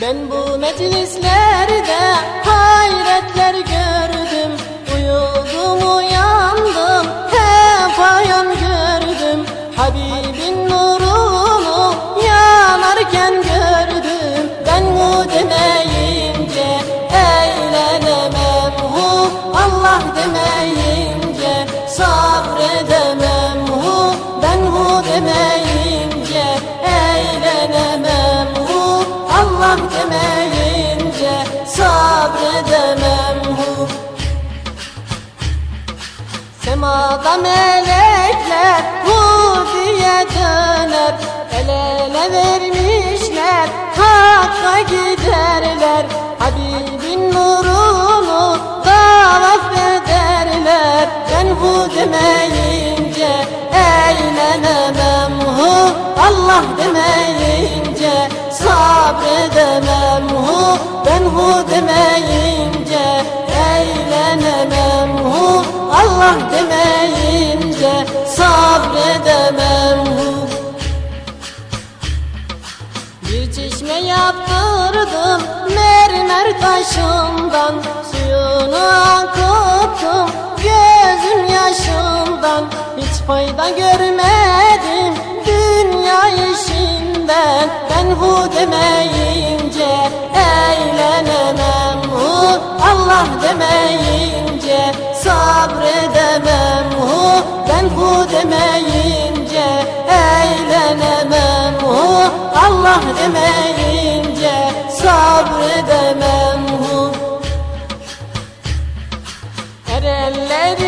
Ben bu meclislerde hayretler Allah demeyince sabredemem hu Semada melekler hu diye döner. El ele vermişler hakka giderler. Habibin nurunu tavaf ederler Ben hu demeyince eğlenemem. Hu Allah demeyince sabredemem. Hu Ben hu demeyince eğlenemem. Hu Allah demeyince sabredemem. Hu. Bir çeşme yaptırdım mermer taşından Suyunu akıttım gözüm yaşından. Hiç fayda görmedim hu demeyince eğlenemem hu Allah demeyince sabredemem. Hu Ben hu demeyince eğlenemem hu Allah demeyince sabredemem. Hu Erenlerin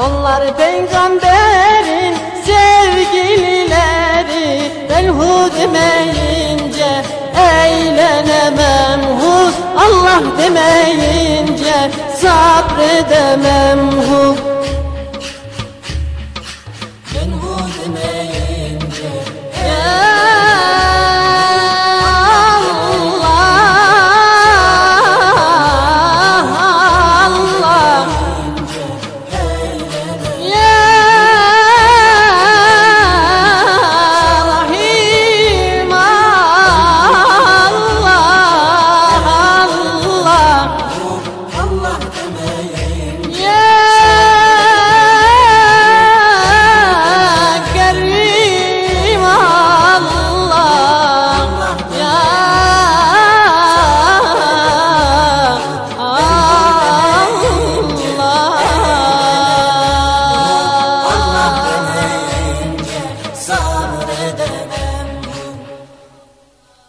Onlar peygamberin sevgilileri. Ben hu demeyince eğlenemem hu Allah demeyince sabredemem. Hu